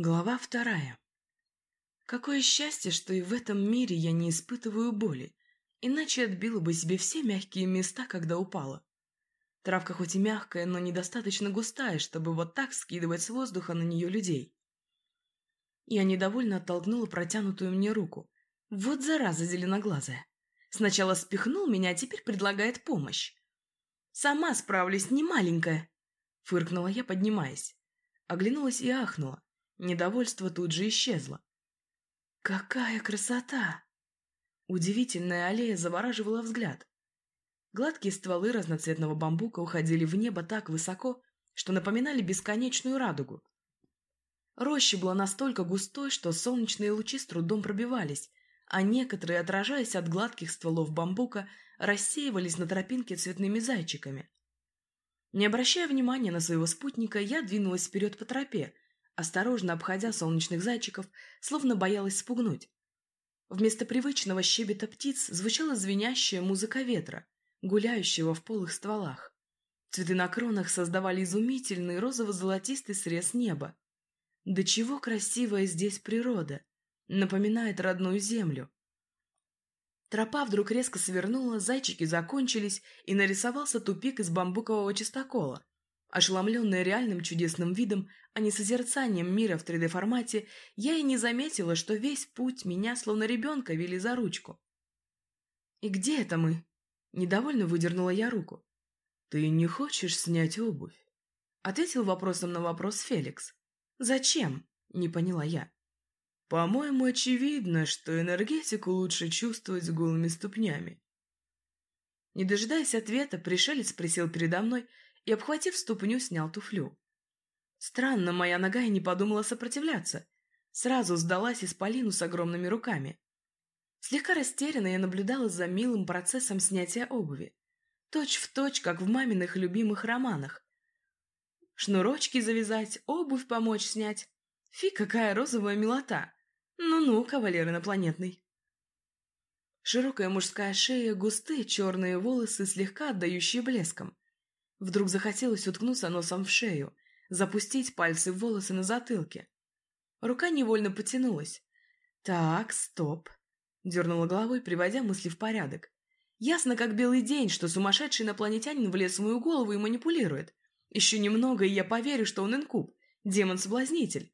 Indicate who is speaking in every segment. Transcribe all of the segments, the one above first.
Speaker 1: Глава вторая. Какое счастье, что и в этом мире я не испытываю боли, иначе отбила бы себе все мягкие места, когда упала. Травка хоть и мягкая, но недостаточно густая, чтобы вот так скидывать с воздуха на нее людей. Я недовольно оттолкнула протянутую мне руку. Вот зараза зеленоглазая. Сначала спихнул меня, а теперь предлагает помощь. «Сама справлюсь, не маленькая!» — фыркнула я, поднимаясь. Оглянулась и ахнула. Недовольство тут же исчезло. «Какая красота!» Удивительная аллея завораживала взгляд. Гладкие стволы разноцветного бамбука уходили в небо так высоко, что напоминали бесконечную радугу. Роща была настолько густой, что солнечные лучи с трудом пробивались, а некоторые, отражаясь от гладких стволов бамбука, рассеивались на тропинке цветными зайчиками. Не обращая внимания на своего спутника, я двинулась вперед по тропе, осторожно обходя солнечных зайчиков, словно боялась спугнуть. Вместо привычного щебета птиц звучала звенящая музыка ветра, гуляющего в полых стволах. Цветы на кронах создавали изумительный розово-золотистый срез неба. Да чего красивая здесь природа! Напоминает родную землю. Тропа вдруг резко свернула, зайчики закончились, и нарисовался тупик из бамбукового чистокола. Ошеломленная реальным чудесным видом, а не созерцанием мира в 3D-формате, я и не заметила, что весь путь меня, словно ребенка, вели за ручку. «И где это мы?» Недовольно выдернула я руку. «Ты не хочешь снять обувь?» Ответил вопросом на вопрос Феликс. «Зачем?» — не поняла я. «По-моему, очевидно, что энергетику лучше чувствовать голыми ступнями». Не дожидаясь ответа, пришелец присел передо мной и, обхватив ступню, снял туфлю. Странно, моя нога и не подумала сопротивляться. Сразу сдалась исполину с огромными руками. Слегка растерянно я наблюдала за милым процессом снятия обуви. Точь в точь, как в маминых любимых романах. Шнурочки завязать, обувь помочь снять. Фи, какая розовая милота! Ну-ну, кавалер инопланетный. Широкая мужская шея, густые черные волосы, слегка отдающие блеском. Вдруг захотелось уткнуться носом в шею, запустить пальцы в волосы на затылке. Рука невольно потянулась. «Так, стоп!» — дернула головой, приводя мысли в порядок. «Ясно, как белый день, что сумасшедший инопланетянин влез в мою голову и манипулирует. Еще немного, и я поверю, что он инкуб, демон-соблазнитель.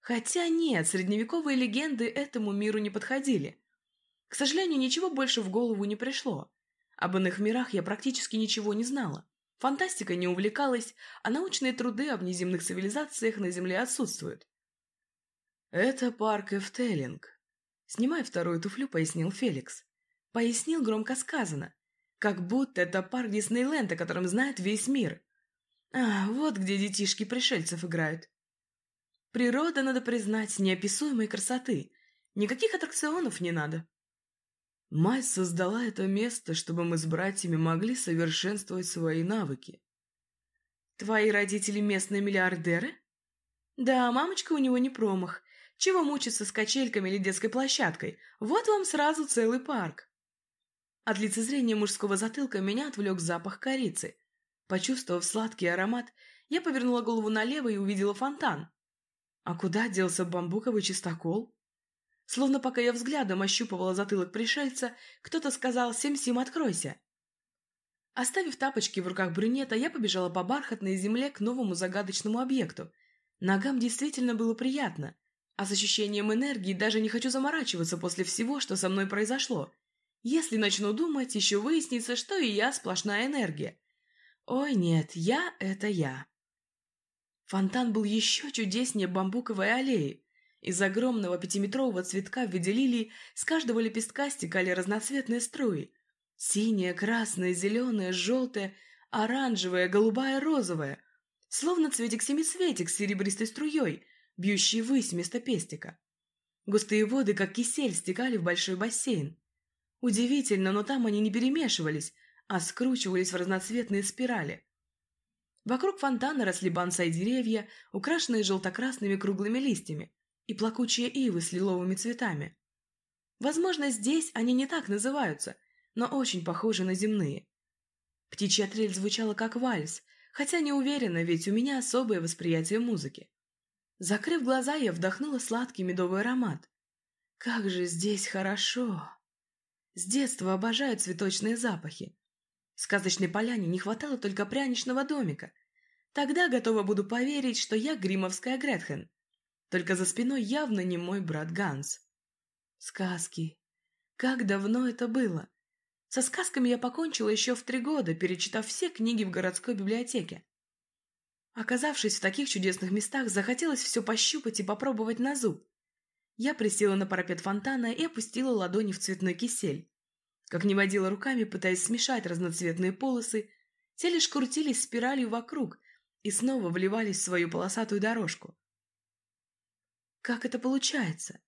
Speaker 1: Хотя нет, средневековые легенды этому миру не подходили. К сожалению, ничего больше в голову не пришло. Об иных мирах я практически ничего не знала. Фантастика не увлекалась, а научные труды об внеземных цивилизациях на Земле отсутствуют. «Это парк Эфтелинг», — снимая вторую туфлю, пояснил Феликс. Пояснил громко сказано, как будто это парк Диснейленд, о котором знает весь мир. А, вот где детишки пришельцев играют. Природа, надо признать, неописуемой красоты. Никаких аттракционов не надо. Мать создала это место, чтобы мы с братьями могли совершенствовать свои навыки. Твои родители местные миллиардеры? Да, мамочка у него не промах. Чего мучиться с качельками или детской площадкой? Вот вам сразу целый парк. От лицезрения мужского затылка меня отвлек запах корицы. Почувствовав сладкий аромат, я повернула голову налево и увидела фонтан. А куда делся бамбуковый чистокол? Словно пока я взглядом ощупывала затылок пришельца, кто-то сказал «Сим-Сим, откройся!». Оставив тапочки в руках брюнета, я побежала по бархатной земле к новому загадочному объекту. Ногам действительно было приятно, а с ощущением энергии даже не хочу заморачиваться после всего, что со мной произошло. Если начну думать, еще выяснится, что и я сплошная энергия. Ой, нет, я — это я. Фонтан был еще чудеснее бамбуковой аллеи. Из огромного пятиметрового цветка в виде лилии с каждого лепестка стекали разноцветные струи. Синяя, красная, зеленая, желтая, оранжевая, голубая, розовая. Словно цветик-семицветик с серебристой струей, бьющий ввысь вместо пестика. Густые воды, как кисель, стекали в большой бассейн. Удивительно, но там они не перемешивались, а скручивались в разноцветные спирали. Вокруг фонтана росли бонсай деревья, украшенные желто-красными круглыми листьями и плакучие ивы с лиловыми цветами. Возможно, здесь они не так называются, но очень похожи на земные. Птичья трель звучала как вальс, хотя не уверена, ведь у меня особое восприятие музыки. Закрыв глаза, я вдохнула сладкий медовый аромат. Как же здесь хорошо! С детства обожаю цветочные запахи. В сказочной поляне не хватало только пряничного домика. Тогда готова буду поверить, что я гримовская Гретхен. Только за спиной явно не мой брат Ганс. Сказки. Как давно это было? Со сказками я покончила еще в три года, перечитав все книги в городской библиотеке. Оказавшись в таких чудесных местах, захотелось все пощупать и попробовать на зуб. Я присела на парапет фонтана и опустила ладони в цветной кисель. Как не водила руками, пытаясь смешать разноцветные полосы, те лишь крутились спиралью вокруг и снова вливались в свою полосатую дорожку. Как это получается?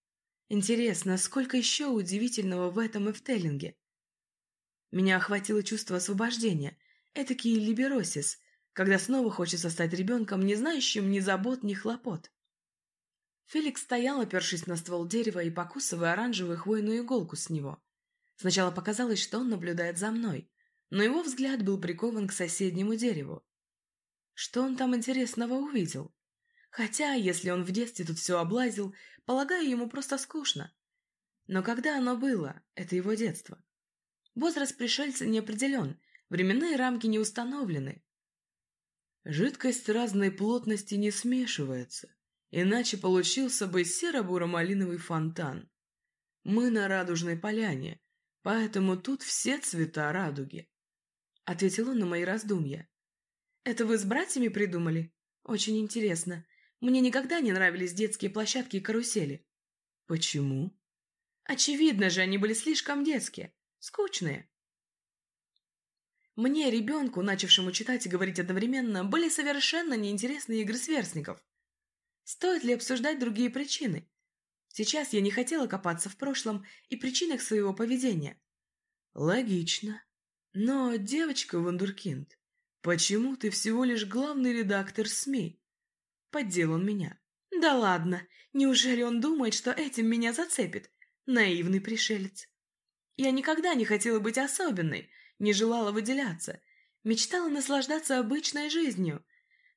Speaker 1: Интересно, сколько еще удивительного в этом эфтеллинге? Меня охватило чувство освобождения, этакий либеросис, когда снова хочется стать ребенком, не знающим ни забот, ни хлопот. Феликс стоял, опершись на ствол дерева и покусывая оранжевую хвойную иголку с него. Сначала показалось, что он наблюдает за мной, но его взгляд был прикован к соседнему дереву. Что он там интересного увидел? Хотя, если он в детстве тут все облазил, полагаю, ему просто скучно. Но когда оно было, это его детство. Возраст пришельца не определен, временные рамки не установлены. Жидкость разной плотности не смешивается, Иначе получился бы серо-буро-малиновый фонтан. Мы на радужной поляне, поэтому тут все цвета радуги. Ответил он на мои раздумья. Это вы с братьями придумали? Очень интересно. Мне никогда не нравились детские площадки и карусели. Почему? Очевидно же, они были слишком детские, скучные. Мне, ребенку, начавшему читать и говорить одновременно, были совершенно неинтересны игры сверстников. Стоит ли обсуждать другие причины? Сейчас я не хотела копаться в прошлом и причинах своего поведения. Логично. Но, девочка Вандуркинд, почему ты всего лишь главный редактор СМИ? Поддел он меня. Да ладно, неужели он думает, что этим меня зацепит? Наивный пришелец. Я никогда не хотела быть особенной, не желала выделяться, мечтала наслаждаться обычной жизнью,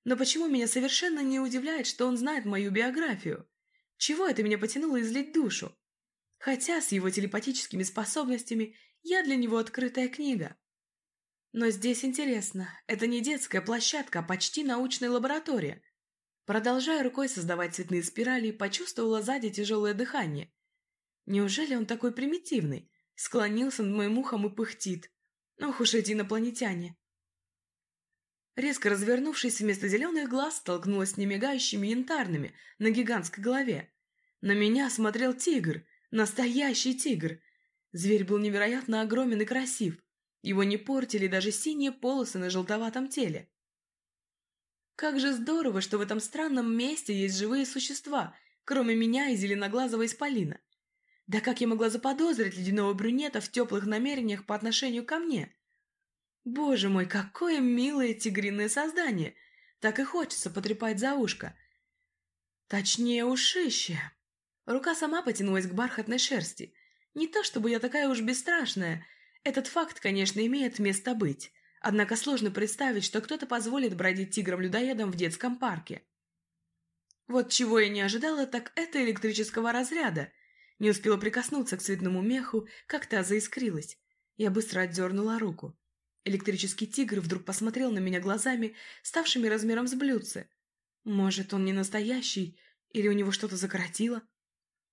Speaker 1: но почему меня совершенно не удивляет, что он знает мою биографию? Чего это меня потянуло излить душу? Хотя с его телепатическими способностями я для него открытая книга. Но здесь интересно, это не детская площадка, а почти научная лаборатория. Продолжая рукой создавать цветные спирали, почувствовала сзади тяжелое дыхание. Неужели он такой примитивный? Склонился над моим ухом и пыхтит. Ох уж эти инопланетяне. Резко развернувшись, вместо зеленых глаз столкнулась с немигающими янтарными на гигантской голове. На меня смотрел тигр, настоящий тигр. Зверь был невероятно огромен и красив. Его не портили даже синие полосы на желтоватом теле. Как же здорово, что в этом странном месте есть живые существа, кроме меня и зеленоглазого исполина. Да как я могла заподозрить ледяного брюнета в теплых намерениях по отношению ко мне? Боже мой, какое милое тигриное создание! Так и хочется потрепать за ушко. Точнее, ушище. Рука сама потянулась к бархатной шерсти. Не то чтобы я такая уж бесстрашная. Этот факт, конечно, имеет место быть. Однако сложно представить, что кто-то позволит бродить тиграм-людоедам в детском парке. Вот чего я не ожидала, так это электрического разряда. Не успела прикоснуться к цветному меху, как та заискрилась. Я быстро отдернула руку. Электрический тигр вдруг посмотрел на меня глазами, ставшими размером с блюдце. Может, он не настоящий, или у него что-то закоротило?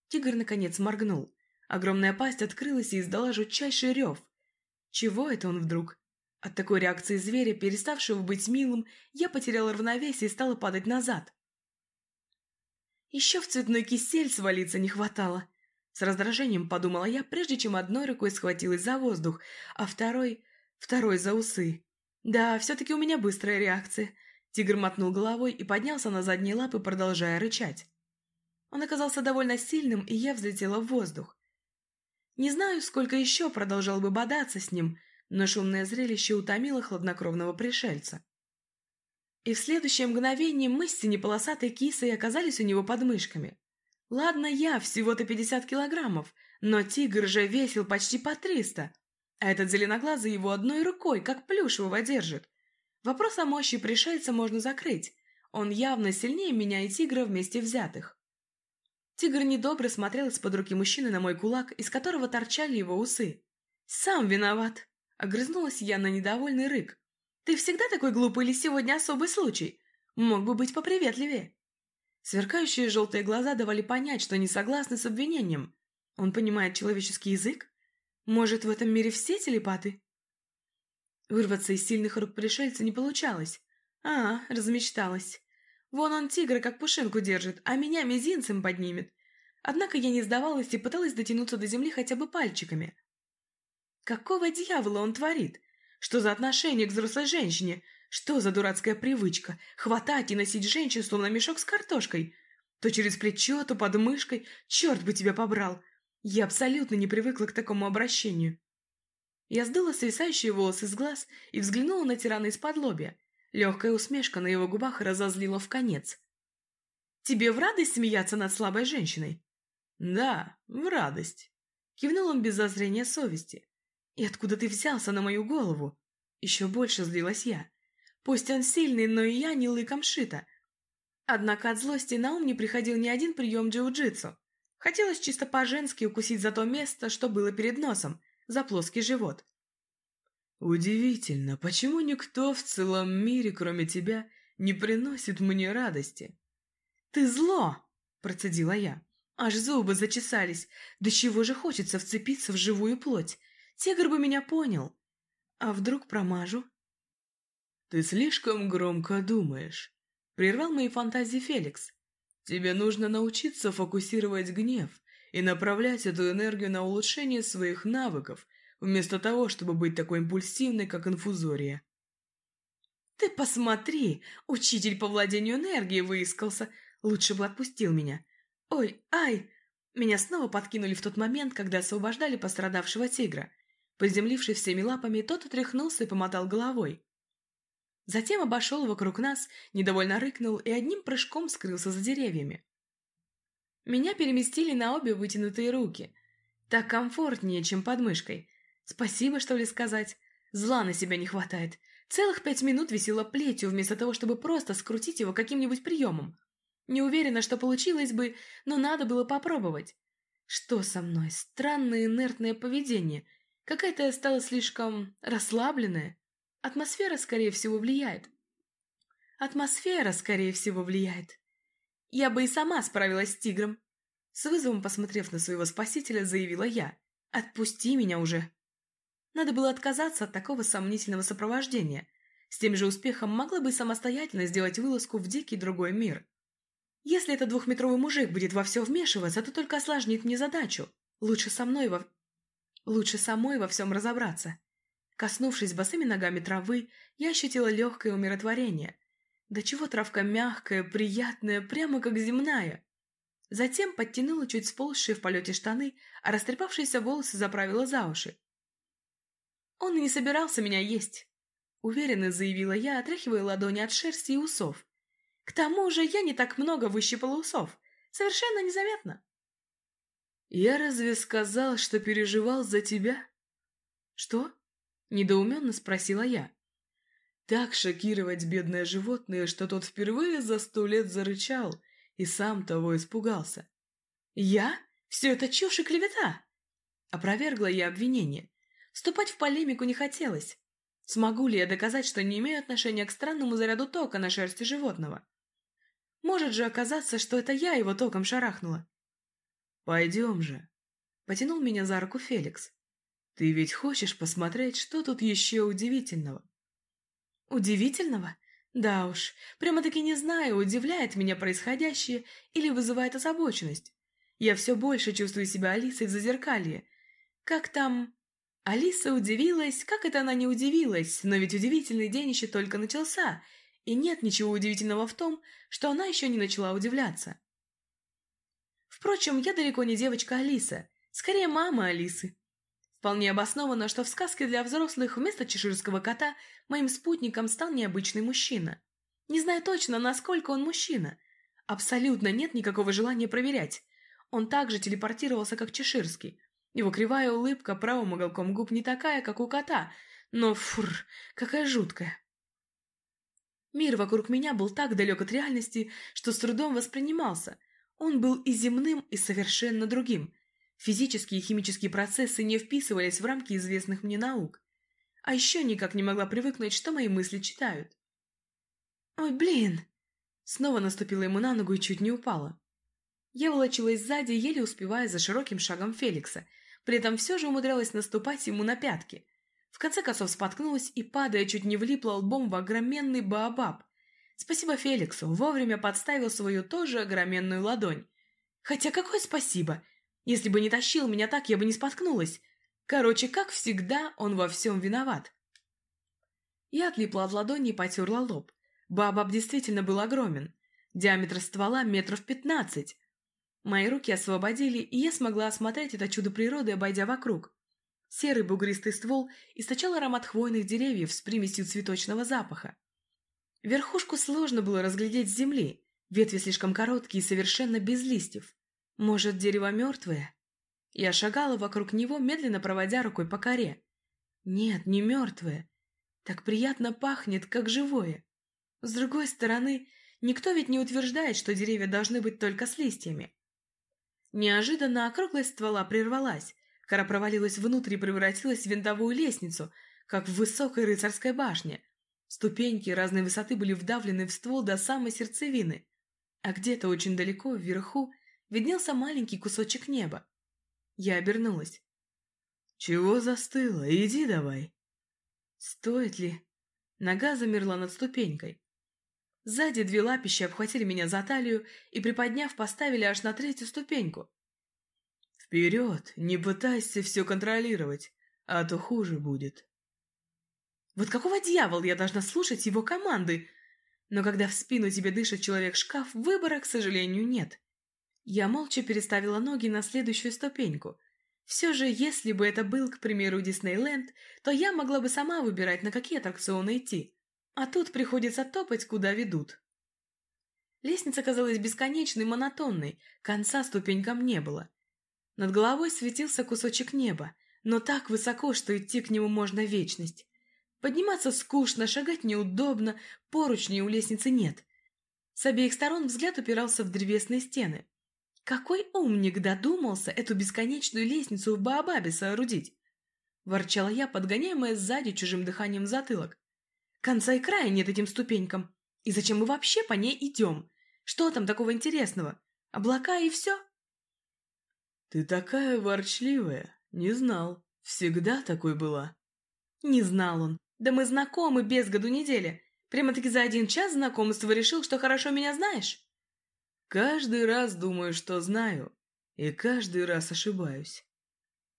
Speaker 1: Тигр, наконец, моргнул. Огромная пасть открылась и издала жутчайший рев. Чего это он вдруг? От такой реакции зверя, переставшего быть милым, я потеряла равновесие и стала падать назад. Еще в цветной кисель свалиться не хватало. С раздражением подумала я, прежде чем одной рукой схватилась за воздух, а второй Второй за усы. Да, все-таки у меня быстрая реакция. Тигр мотнул головой и поднялся на задние лапы, продолжая рычать. Он оказался довольно сильным, и я взлетела в воздух. Не знаю, сколько еще продолжал бы бодаться с ним, но шумное зрелище утомило хладнокровного пришельца. И в следующее мгновение мы с синеполосатой кисой оказались у него под мышками. Ладно, я всего-то пятьдесят килограммов, но тигр же весил почти по триста. А этот зеленоглазый его одной рукой, как плюшевого, держит. Вопрос о мощи пришельца можно закрыть. Он явно сильнее меня и тигра вместе взятых. Тигр недобро смотрел из-под руки мужчины на мой кулак, из которого торчали его усы. «Сам виноват!» — огрызнулась я на недовольный рык. «Ты всегда такой глупый или сегодня особый случай? Мог бы быть поприветливее!» Сверкающие желтые глаза давали понять, что не согласны с обвинением. Он понимает человеческий язык? Может, в этом мире все телепаты? Вырваться из сильных рук пришельца не получалось. А, размечталась. Вон он тигра как пушинку держит, а меня мизинцем поднимет. Однако я не сдавалась и пыталась дотянуться до земли хотя бы пальчиками. Какого дьявола он творит? Что за отношение к взрослой женщине? Что за дурацкая привычка хватать и носить женщин, словно мешок с картошкой? То через плечо, то под мышкой. Черт бы тебя побрал! Я абсолютно не привыкла к такому обращению. Я сдула свисающие волосы с глаз и взглянула на тирана из-под лобья. Легкая усмешка на его губах разозлила в конец. «Тебе в радость смеяться над слабой женщиной?» «Да, в радость», — кивнул он без зазрения совести. «И откуда ты взялся на мою голову?» Еще больше злилась я. Пусть он сильный, но и я не лыком шита. Однако от злости на ум не приходил ни один прием джиу-джитсу. Хотелось чисто по-женски укусить за то место, что было перед носом, за плоский живот. «Удивительно, почему никто в целом мире, кроме тебя, не приносит мне радости?» «Ты зло!» – процедила я. Аж зубы зачесались. Да чего же хочется вцепиться в живую плоть? Тигр бы меня понял. А вдруг промажу? «Ты слишком громко думаешь», — прервал мои фантазии Феликс. «Тебе нужно научиться фокусировать гнев и направлять эту энергию на улучшение своих навыков, вместо того, чтобы быть такой импульсивной, как инфузория». «Ты посмотри! Учитель по владению энергией выискался. Лучше бы отпустил меня. Ой, ай!» Меня снова подкинули в тот момент, когда освобождали пострадавшего тигра. Приземлившись всеми лапами, тот отряхнулся и помотал головой. Затем обошел вокруг нас, недовольно рыкнул и одним прыжком скрылся за деревьями. Меня переместили на обе вытянутые руки. Так комфортнее, чем под мышкой. Спасибо, что ли, сказать. Зла на себя не хватает. Целых пять минут висела плетью, вместо того, чтобы просто скрутить его каким-нибудь приемом. Не уверена, что получилось бы, но надо было попробовать. Что со мной? Странное инертное поведение. Какая-то я стала слишком расслабленная. Атмосфера, скорее всего, влияет. Атмосфера, скорее всего, влияет. Я бы и сама справилась с тигром. С вызовом, посмотрев на своего спасителя, заявила я. «Отпусти меня уже!» Надо было отказаться от такого сомнительного сопровождения. С тем же успехом могла бы самостоятельно сделать вылазку в дикий другой мир. Если этот двухметровый мужик будет во все вмешиваться, то только осложнит мне задачу. Лучше со мной во... Лучше самой во всем разобраться. Коснувшись босыми ногами травы, я ощутила легкое умиротворение. Да чего травка мягкая, приятная, прямо как земная. Затем подтянула чуть сползшие в полете штаны, а растрепавшиеся волосы заправила за уши. «Он и не собирался меня есть», — уверенно заявила я, отряхивая ладони от шерсти и усов. «К тому же я не так много выщипала усов. Совершенно незаметно».
Speaker 2: «Я разве сказал, что переживал за тебя?»
Speaker 1: «Что?» Недоуменно спросила я.
Speaker 2: Так шокировать бедное животное, что тот впервые за сто лет зарычал и сам того испугался.
Speaker 1: «Я? Все это чушь и клевета!» Опровергла я обвинение. Вступать в полемику не хотелось. Смогу ли я доказать, что не имею отношения к странному заряду тока на шерсти животного? Может же оказаться, что это я его током шарахнула.
Speaker 2: «Пойдем же», — потянул меня за руку Феликс. Ты ведь хочешь посмотреть, что тут еще удивительного?
Speaker 1: Удивительного? Да уж, прямо-таки не знаю, удивляет меня происходящее или вызывает озабоченность. Я все больше чувствую себя Алисой в зазеркалье. Как там... Алиса удивилась, как это она не удивилась, но ведь удивительный день еще только начался, и нет ничего удивительного в том, что она еще не начала удивляться. Впрочем, я далеко не девочка Алиса, скорее мама Алисы. Вполне обосновано, что в сказке для взрослых вместо чеширского кота моим спутником стал необычный мужчина. Не знаю точно, насколько он мужчина. Абсолютно нет никакого желания проверять. Он также телепортировался, как чеширский. Его кривая улыбка правым уголком губ не такая, как у кота, но фур, какая жуткая. Мир вокруг меня был так далек от реальности, что с трудом воспринимался. Он был и земным, и совершенно другим. Физические и химические процессы не вписывались в рамки известных мне наук. А еще никак не могла привыкнуть, что мои мысли читают. «Ой, блин!» Снова наступила ему на ногу и чуть не упала. Я волочилась сзади, еле успевая за широким шагом Феликса, при этом все же умудрялась наступать ему на пятки. В конце концов споткнулась и, падая, чуть не влипла лбом в огроменный баобаб. Спасибо Феликсу, вовремя подставил свою тоже огроменную ладонь. Хотя какое спасибо! Если бы не тащил меня так, я бы не споткнулась. Короче, как всегда, он во всем виноват. Я отлипла от ладони и потерла лоб. Баобаб действительно был огромен. Диаметр ствола метров пятнадцать. Мои руки освободили, и я смогла осмотреть это чудо природы, обойдя вокруг. Серый бугристый ствол источал аромат хвойных деревьев с примесью цветочного запаха. Верхушку сложно было разглядеть с земли, ветви слишком короткие и совершенно без листьев. Может, дерево мертвое? Я шагала вокруг него, медленно проводя рукой по коре. Нет, не мертвое. Так приятно пахнет, как живое. С другой стороны, никто ведь не утверждает, что деревья должны быть только с листьями. Неожиданно округлость ствола прервалась, кора провалилась внутрь и превратилась в винтовую лестницу, как в высокой рыцарской башне. Ступеньки разной высоты были вдавлены в ствол до самой сердцевины, а где-то очень далеко, вверху, виднелся маленький кусочек неба. Я обернулась. «Чего застыла? Иди давай!» «Стоит ли?» Нога замерла над ступенькой. Сзади две лапища обхватили меня за талию и, приподняв, поставили аж на третью ступеньку. «Вперед! Не пытайся все контролировать, а то хуже будет!» Вот какого дьявола я должна слушать его команды? Но когда в спину тебе дышит человек-шкаф, выбора, к сожалению, нет. Я молча переставила ноги на следующую ступеньку. Все же, если бы это был, к примеру, Диснейленд, то я могла бы сама выбирать, на какие аттракционы идти. А тут приходится топать, куда ведут. Лестница казалась бесконечной, монотонной, конца ступенькам не было. Над головой светился кусочек неба, но так высоко, что идти к нему можно вечность. Подниматься скучно, шагать неудобно, поручней у лестницы нет. С обеих сторон взгляд упирался в древесные стены. Какой умник додумался эту бесконечную лестницу в Баобабе соорудить? Ворчала я, подгоняемая сзади чужим дыханием затылок. Конца и края нет этим ступенькам. И зачем мы вообще по ней идем? Что там такого интересного? Облака и все? Ты такая ворчливая. Не знал. Всегда такой была. Не знал он. Да мы знакомы без году недели. Прямо-таки за один час знакомства решил, что хорошо меня знаешь. Каждый раз думаю, что знаю. И каждый раз ошибаюсь.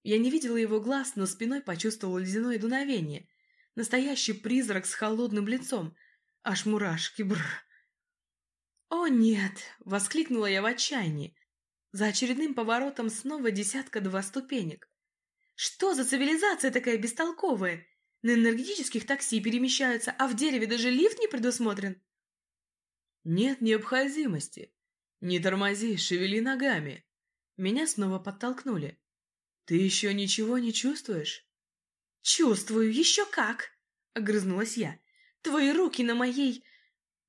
Speaker 1: Я не видела его глаз, но спиной почувствовала ледяное дуновение. Настоящий призрак с холодным лицом. Аж мурашки, бр. «О, нет!» — воскликнула я в отчаянии. За очередным поворотом снова десятка-два ступенек. «Что за цивилизация такая бестолковая? На энергетических такси перемещаются, а в дереве даже лифт не предусмотрен?» «Нет необходимости. Не тормози, шевели ногами». Меня снова подтолкнули. «Ты еще ничего не чувствуешь?» «Чувствую, еще как!» — огрызнулась я. «Твои руки на моей...»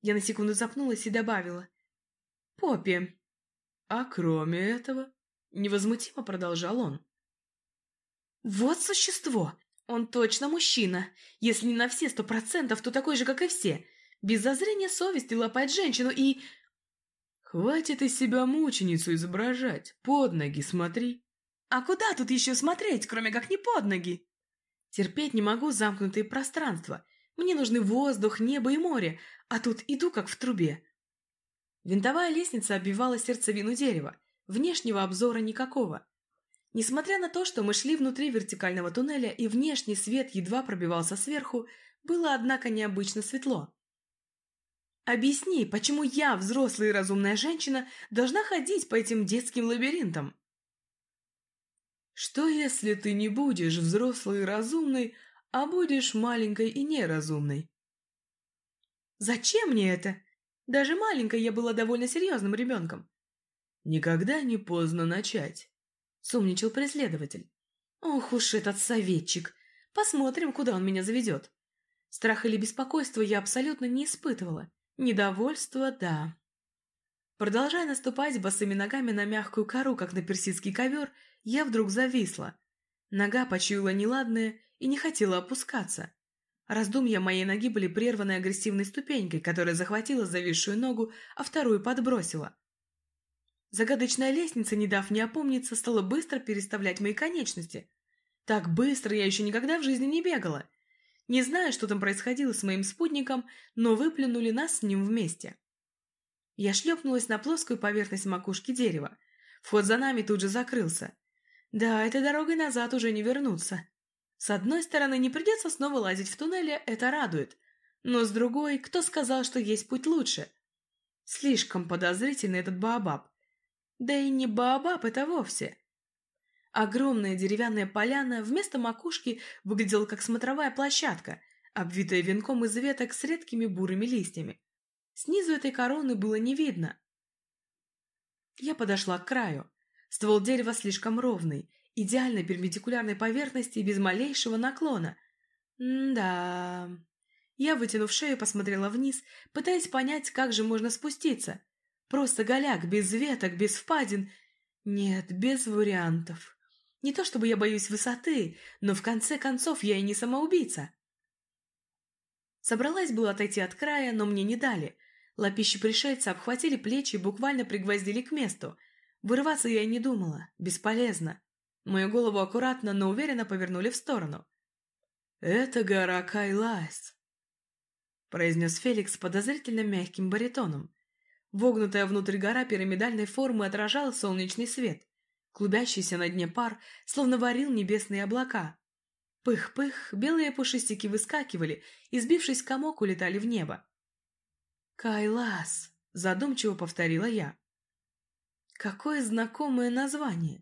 Speaker 1: Я на секунду запнулась и добавила. «Попе». «А кроме этого...» — невозмутимо продолжал он. «Вот существо! Он точно мужчина! Если не на все сто процентов, то такой же, как и все. Без зазрения совести лопать женщину и...» «Хватит из себя мученицу изображать. Под ноги смотри». «А куда тут еще смотреть, кроме как не под ноги?» Терпеть не могу замкнутые пространства. Мне нужны воздух, небо и море, а тут иду как в трубе. Винтовая лестница оббивала сердцевину дерева. Внешнего обзора никакого. Несмотря на то, что мы шли внутри вертикального туннеля и внешний свет едва пробивался сверху, было, однако, необычно светло. Объясни, почему я, взрослая и разумная женщина, должна ходить по этим детским лабиринтам? Что если ты не будешь взрослой и разумной, а будешь маленькой и неразумной? Зачем мне это? Даже маленькой я была довольно серьезным ребенком. Никогда не поздно начать, сумничал преследователь. Ох уж этот советчик. Посмотрим, куда он меня заведет. Страх или беспокойство я абсолютно не испытывала. Недовольство – да. Продолжая наступать босыми ногами на мягкую кору, как на персидский ковер, я вдруг зависла. Нога почуяла неладное и не хотела опускаться. Раздумья моей ноги были прерваны агрессивной ступенькой, которая захватила зависшую ногу, а вторую подбросила. Загадочная лестница, не дав мне опомниться, стала быстро переставлять мои конечности. Так быстро я еще никогда в жизни не бегала. Не знаю, что там происходило с моим спутником, но выплюнули нас с ним вместе. Я шлепнулась на плоскую поверхность макушки дерева. Вход за нами тут же закрылся. Да, этой дорогой назад уже не вернуться. С одной стороны, не придется снова лазить в туннеле, это радует. Но с другой, кто сказал, что есть путь лучше? Слишком подозрительный этот Баобаб. Да и не Баобаб это вовсе. Огромная деревянная поляна вместо макушки выглядела как смотровая площадка, обвитая венком из веток с редкими бурыми листьями. Снизу этой короны было не видно. Я подошла к краю. Ствол дерева слишком ровный, идеально перпендикулярной поверхности и без малейшего наклона. М-да... Я, вытянув шею, посмотрела вниз, пытаясь понять, как же можно спуститься. Просто голяк, без веток, без впадин. Нет, без вариантов. Не то чтобы я боюсь высоты, но в конце концов я и не самоубийца. Собралась было отойти от края, но мне не дали. Лапищи пришельца обхватили плечи и буквально пригвоздили к месту. Вырываться я и не думала. Бесполезно. Мою голову аккуратно, но уверенно повернули в сторону. «Это гора Кайлас», — произнес Феликс подозрительно мягким баритоном. Вогнутая внутрь гора пирамидальной формы отражала солнечный свет. Клубящийся на дне пар словно варил небесные облака. Пых-пых, белые пушистики выскакивали и, сбившись в комок, улетали в небо. «Кайлас!» — задумчиво повторила я. «Какое знакомое название!»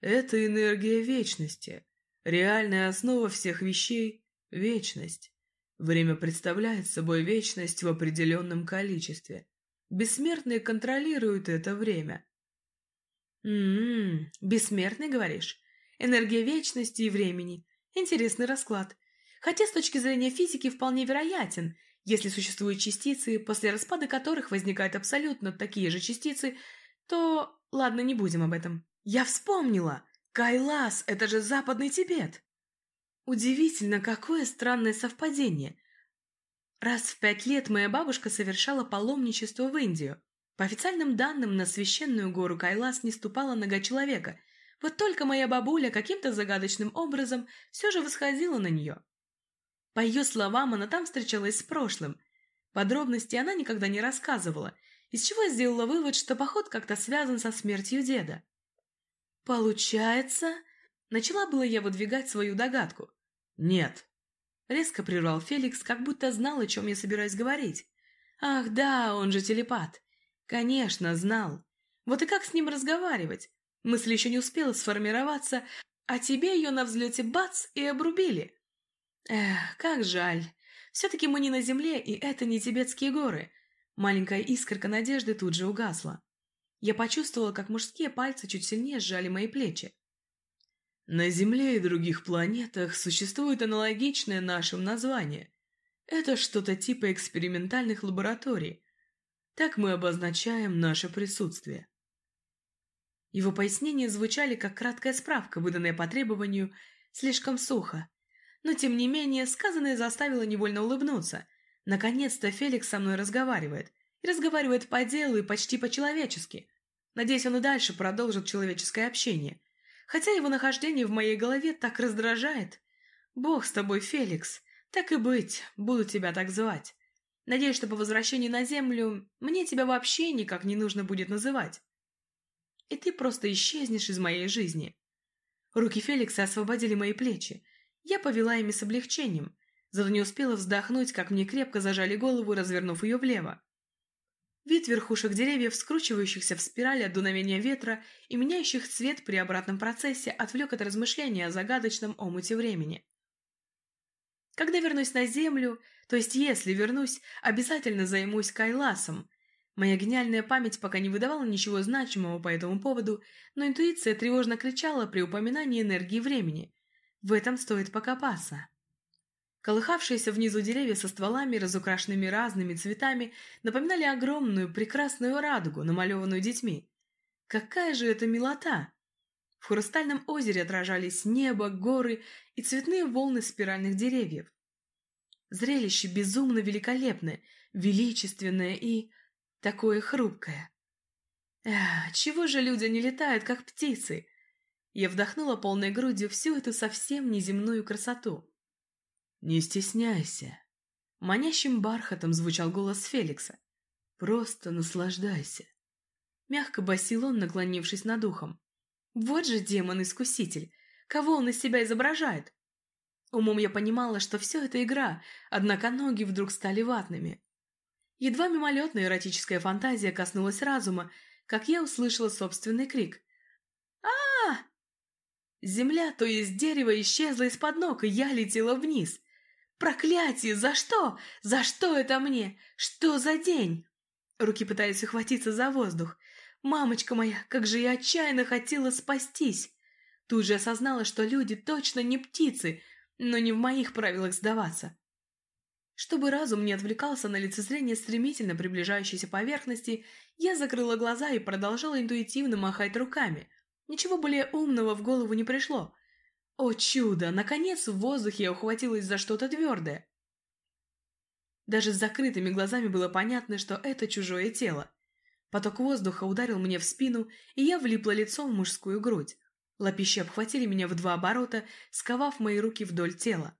Speaker 1: «Это энергия вечности. Реальная основа всех вещей — вечность. Время представляет собой вечность в определенном количестве. Бессмертные контролируют это время». «М-м, бессмертный, говоришь? Энергия вечности и времени. Интересный расклад. Хотя с точки зрения физики вполне вероятен — если существуют частицы, после распада которых возникают абсолютно такие же частицы, то... Ладно, не будем об этом. Я вспомнила! Кайлас — это же Западный Тибет! Удивительно, какое странное совпадение. Раз в пять лет моя бабушка совершала паломничество в Индию. По официальным данным, на священную гору Кайлас не ступала нога человека. Вот только моя бабуля каким-то загадочным образом все же восходила на нее. По ее словам, она там встречалась с прошлым. Подробности она никогда не рассказывала, из чего я сделала вывод, что поход как-то связан со смертью деда. «Получается...» Начала было я выдвигать свою догадку. «Нет». Резко прервал Феликс, как будто знал, о чем я собираюсь говорить. «Ах да, он же телепат. Конечно, знал. Вот и как с ним разговаривать? Мысль еще не успела сформироваться, а тебе ее на взлете бац и обрубили. Эх, как жаль. Все-таки мы не на земле, и это не тибетские горы. Маленькая искорка надежды тут же угасла. Я почувствовала, как мужские пальцы чуть сильнее сжали мои плечи. На Земле и других планетах существует аналогичное нашим название. Это что-то типа экспериментальных лабораторий. Так мы обозначаем наше присутствие. Его пояснения звучали как краткая справка, выданная по требованию, слишком сухо, но тем не менее сказанное заставило невольно улыбнуться. Наконец-то Феликс со мной разговаривает. И разговаривает по делу и почти по-человечески. Надеюсь, он и дальше продолжит человеческое общение. Хотя его нахождение в моей голове так раздражает. Бог с тобой, Феликс. Так и быть, буду тебя так звать. Надеюсь, что по возвращении на Землю мне тебя вообще никак не нужно будет называть. И ты просто исчезнешь из моей жизни. Руки Феликса освободили мои плечи. Я повела ими с облегчением, зато не успела вздохнуть, как мне крепко зажали голову, развернув ее влево. Вид верхушек деревьев, скручивающихся в спирали от дуновения ветра и меняющих цвет при обратном процессе, отвлек от размышления о загадочном омуте времени. Когда вернусь на Землю, то есть если вернусь, обязательно займусь Кайласом. Моя гениальная память пока не выдавала ничего значимого по этому поводу, но интуиция тревожно кричала при упоминании энергии времени, в этом стоит покопаться. Колыхавшиеся внизу деревья со стволами, разукрашенными разными цветами, напоминали огромную прекрасную радугу, намалеванную детьми. Какая же это милота! В хрустальном озере отражались небо, горы и цветные волны спиральных деревьев. Зрелище безумно великолепное, величественное и такое хрупкое. Эх, чего же люди не летают, как птицы? Я вдохнула полной грудью всю эту совсем неземную красоту.
Speaker 2: «Не стесняйся!»
Speaker 1: Манящим бархатом звучал голос Феликса.
Speaker 2: «Просто наслаждайся!»
Speaker 1: Мягко басил он, наклонившись над ухом. «Вот же демон-искуситель! Кого он из себя изображает?» Умом я понимала, что все это игра, однако ноги вдруг стали ватными. Едва мимолетная эротическая фантазия коснулась разума, как я услышала собственный крик. а, Земля, то есть дерево, исчезла из-под ног, и я летела вниз. Проклятие! За что? За что это мне? Что за день? Руки пытались ухватиться за воздух. Мамочка моя, как же я отчаянно хотела спастись! Тут же осознала, что люди точно не птицы, но не в моих правилах сдаваться. Чтобы разум не отвлекался на лицезрение стремительно приближающейся поверхности, я закрыла глаза и продолжала интуитивно махать руками. Ничего более умного в голову не пришло. О чудо! Наконец в воздухе я ухватилась за что-то твердое. Даже с закрытыми глазами было понятно, что это чужое тело. Поток воздуха ударил мне в спину, и я влипла лицом в мужскую грудь. Лапищи обхватили меня в два оборота, сковав мои руки вдоль тела.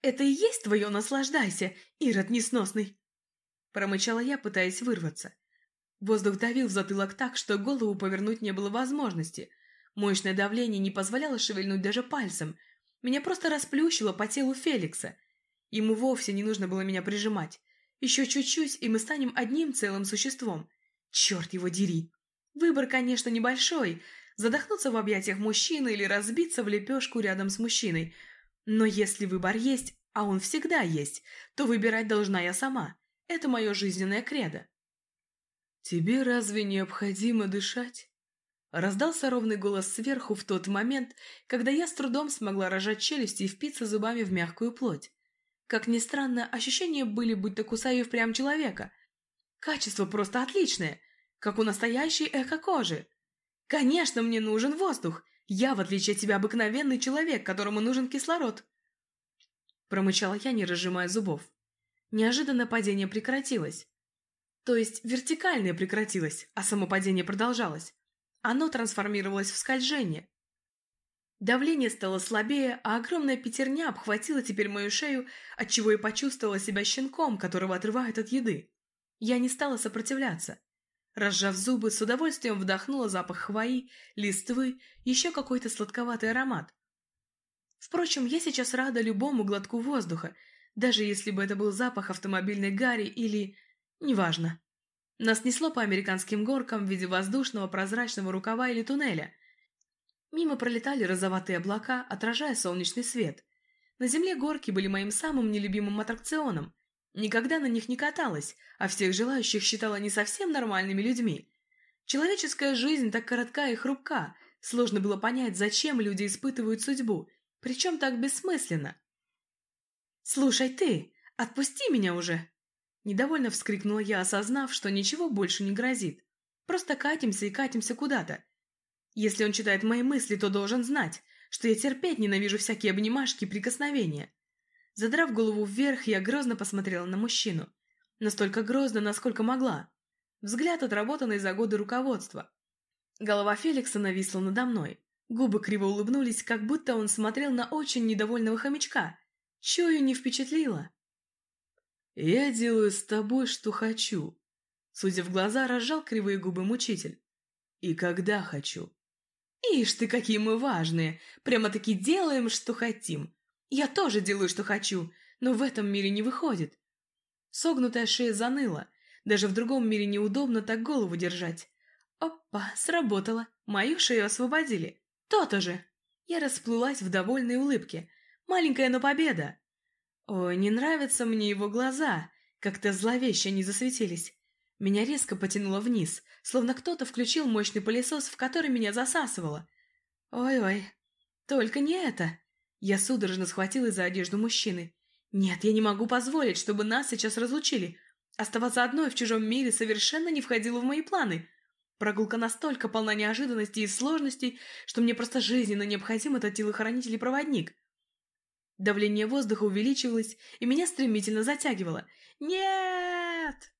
Speaker 1: «Это и есть твое наслаждайся, Ирод несносный!» Промычала я, пытаясь вырваться. Воздух давил в затылок так, что голову повернуть не было возможности. Мощное давление не позволяло шевельнуть даже пальцем. Меня просто расплющило по телу Феликса. Ему вовсе не нужно было меня прижимать. Еще чуть-чуть, и мы станем одним целым существом. Черт его дери! Выбор, конечно, небольшой, задохнуться в объятиях мужчины или разбиться в лепешку рядом с мужчиной. Но если выбор есть, а он всегда есть, то выбирать должна я сама. Это мое жизненное кредо.
Speaker 2: «Тебе разве необходимо дышать?»
Speaker 1: Раздался ровный голос сверху в тот момент, когда я с трудом смогла рожать челюсти и впиться зубами в мягкую плоть. Как ни странно, ощущения были, будто кусаю впрямь человека. Качество просто отличное, как у настоящей эко-кожи. Конечно, мне нужен воздух. Я, в отличие от тебя, обыкновенный человек, которому нужен кислород. Промычала я, не разжимая зубов. Неожиданно падение прекратилось. То есть вертикальное прекратилось, а само падение продолжалось. Оно трансформировалось в скольжение. Давление стало слабее, а огромная пятерня обхватила теперь мою шею, отчего я почувствовала себя щенком, которого отрывают от еды. Я не стала сопротивляться. Разжав зубы, с удовольствием вдохнула запах хвои, листвы, еще какой-то сладковатый аромат. Впрочем, я сейчас рада любому глотку воздуха, даже если бы это был запах автомобильной гари или... неважно. Нас несло по американским горкам в виде воздушного прозрачного рукава или туннеля. Мимо пролетали розоватые облака, отражая солнечный свет. На земле горки были моим самым нелюбимым аттракционом, Никогда на них не каталась, а всех желающих считала не совсем нормальными людьми. Человеческая жизнь так коротка и хрупка, сложно было понять, зачем люди испытывают судьбу, причем так бессмысленно. «Слушай ты, отпусти меня уже!» Недовольно вскрикнула я, осознав, что ничего больше не грозит. Просто катимся и катимся куда-то. Если он читает мои мысли, то должен знать, что я терпеть ненавижу всякие обнимашки и прикосновения. Задрав голову вверх, я грозно посмотрела на мужчину. Настолько грозно, насколько могла. Взгляд, отработанный за годы руководства. Голова Феликса нависла надо мной. Губы криво улыбнулись, как будто он смотрел на очень недовольного хомячка. Чую не впечатлило.
Speaker 2: «Я делаю с тобой, что хочу», — судя в глаза, разжал кривые губы мучитель. «И когда хочу».
Speaker 1: «Ишь ты, какие мы важные! Прямо-таки делаем, что хотим. Я тоже делаю, что хочу, но в этом мире не выходит. Согнутая шея заныла. Даже в другом мире неудобно так голову держать. Опа, сработало. Мою шею освободили. То-то же. Я расплылась в довольной улыбке. Маленькая, но победа. Ой, не нравятся мне его глаза. Как-то зловеще они засветились. Меня резко потянуло вниз, словно кто-то включил мощный пылесос, в который меня засасывало. Ой-ой, только не это. Я судорожно схватилась за одежду мужчины. Нет, я не могу позволить, чтобы нас сейчас разлучили. Оставаться одной в чужом мире совершенно не входило в мои планы. Прогулка настолько полна неожиданностей и сложностей, что мне просто жизненно необходим этот телохранитель и проводник. Давление воздуха увеличивалось, и меня стремительно затягивало. «Нет!»